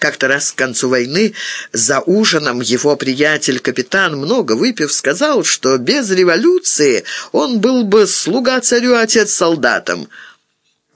Как-то раз к концу войны за ужином его приятель-капитан, много выпив, сказал, что без революции он был бы слуга царю, отец солдатам.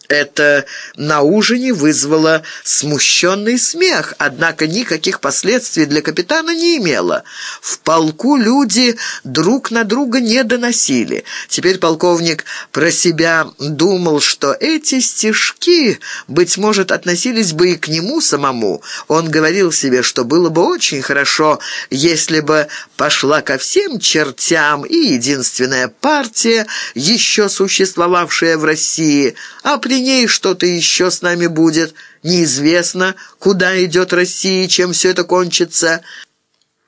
Это на ужине вызвало смущенный смех, однако никаких последствий для капитана не имело. В полку люди друг на друга не доносили. Теперь полковник про себя думал, что эти стишки, быть может, относились бы и к нему самому. Он говорил себе, что было бы очень хорошо, если бы пошла ко всем чертям и единственная партия, еще существовавшая в России, а при ней что-то еще с нами будет. Неизвестно, куда идет Россия и чем все это кончится.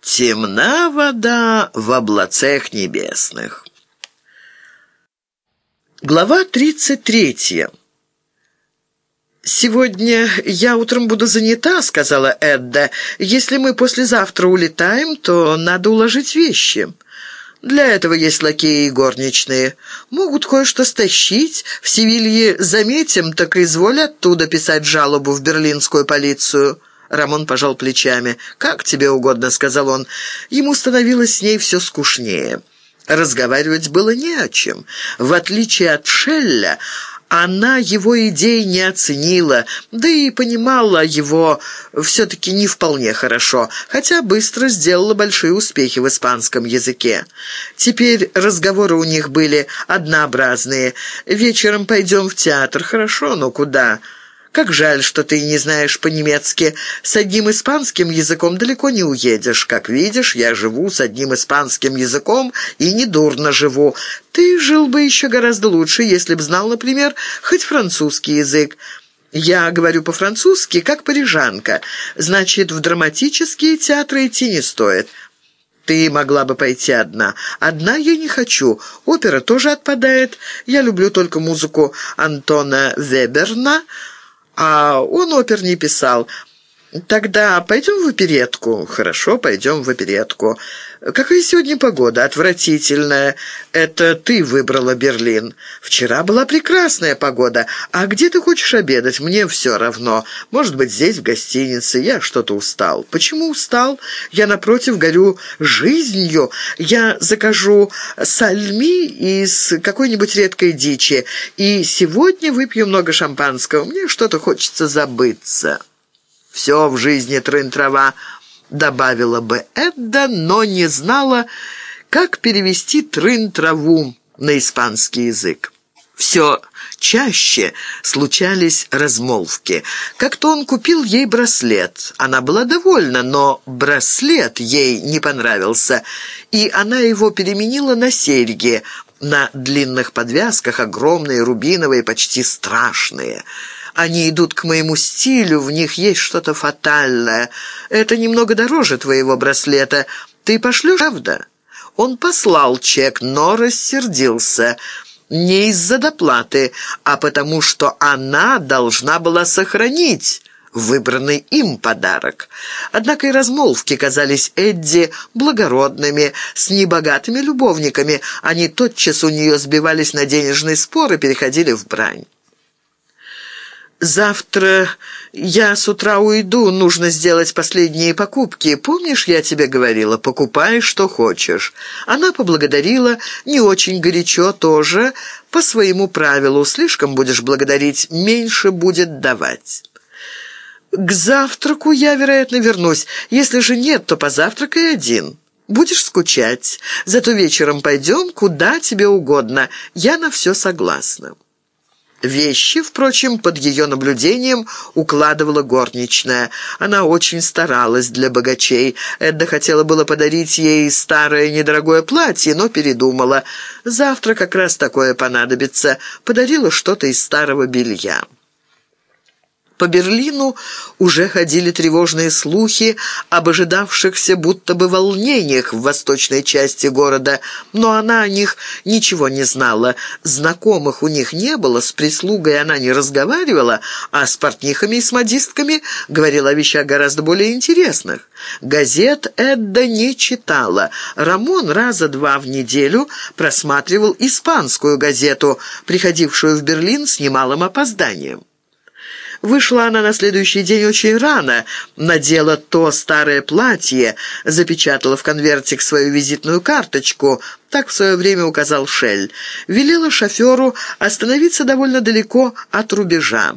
Темна вода в облацах небесных. Глава тридцать третья. «Сегодня я утром буду занята», — сказала Эдда. «Если мы послезавтра улетаем, то надо уложить вещи». Для этого есть лакеи и горничные. Могут кое-что стащить. В Севилье заметим, так изволь оттуда писать жалобу в берлинскую полицию». Рамон пожал плечами. «Как тебе угодно», — сказал он. Ему становилось с ней все скучнее. Разговаривать было не о чем. В отличие от Шелля, она его идей не оценила, да и понимала его все-таки не вполне хорошо, хотя быстро сделала большие успехи в испанском языке. Теперь разговоры у них были однообразные. «Вечером пойдем в театр. Хорошо, но куда?» Как жаль, что ты не знаешь по-немецки. С одним испанским языком далеко не уедешь. Как видишь, я живу с одним испанским языком и недурно живу. Ты жил бы еще гораздо лучше, если б знал, например, хоть французский язык. Я говорю по-французски, как парижанка. Значит, в драматические театры идти не стоит». Ты могла бы пойти одна. Одна я не хочу. Опера тоже отпадает. Я люблю только музыку Антона Веберна, а он опер не писал. «Тогда пойдем в оперетку?» «Хорошо, пойдем в оперетку. Какая сегодня погода? Отвратительная. Это ты выбрала Берлин. Вчера была прекрасная погода. А где ты хочешь обедать? Мне все равно. Может быть, здесь, в гостинице. Я что-то устал». «Почему устал? Я, напротив, горю жизнью. Я закажу сальми из какой-нибудь редкой дичи. И сегодня выпью много шампанского. Мне что-то хочется забыться». «Все в жизни трын-трава», — добавила бы Эдда, но не знала, как перевести трын-траву на испанский язык. Все чаще случались размолвки. Как-то он купил ей браслет. Она была довольна, но браслет ей не понравился, и она его переменила на серьги, на длинных подвязках, огромные, рубиновые, почти страшные — они идут к моему стилю, в них есть что-то фатальное. Это немного дороже твоего браслета. Ты пошлешь, правда?» Он послал чек, но рассердился. Не из-за доплаты, а потому что она должна была сохранить выбранный им подарок. Однако и размолвки казались Эдди благородными, с небогатыми любовниками. Они тотчас у нее сбивались на денежный спор и переходили в брань. «Завтра я с утра уйду, нужно сделать последние покупки. Помнишь, я тебе говорила, покупай, что хочешь». Она поблагодарила, не очень горячо тоже, по своему правилу. Слишком будешь благодарить, меньше будет давать. «К завтраку я, вероятно, вернусь. Если же нет, то позавтракай один». Будешь скучать. Зато вечером пойдем, куда тебе угодно. Я на все согласна». Вещи, впрочем, под ее наблюдением укладывала горничная. Она очень старалась для богачей. Эдда хотела было подарить ей старое недорогое платье, но передумала. Завтра как раз такое понадобится. Подарила что-то из старого белья. По Берлину уже ходили тревожные слухи об ожидавшихся будто бы волнениях в восточной части города, но она о них ничего не знала. Знакомых у них не было, с прислугой она не разговаривала, а с портнихами и с модистками говорила о вещах гораздо более интересных. Газет Эдда не читала. Рамон раза два в неделю просматривал испанскую газету, приходившую в Берлин с немалым опозданием. Вышла она на следующий день очень рано, надела то старое платье, запечатала в конвертик свою визитную карточку, так в свое время указал Шель, велела шоферу остановиться довольно далеко от рубежа.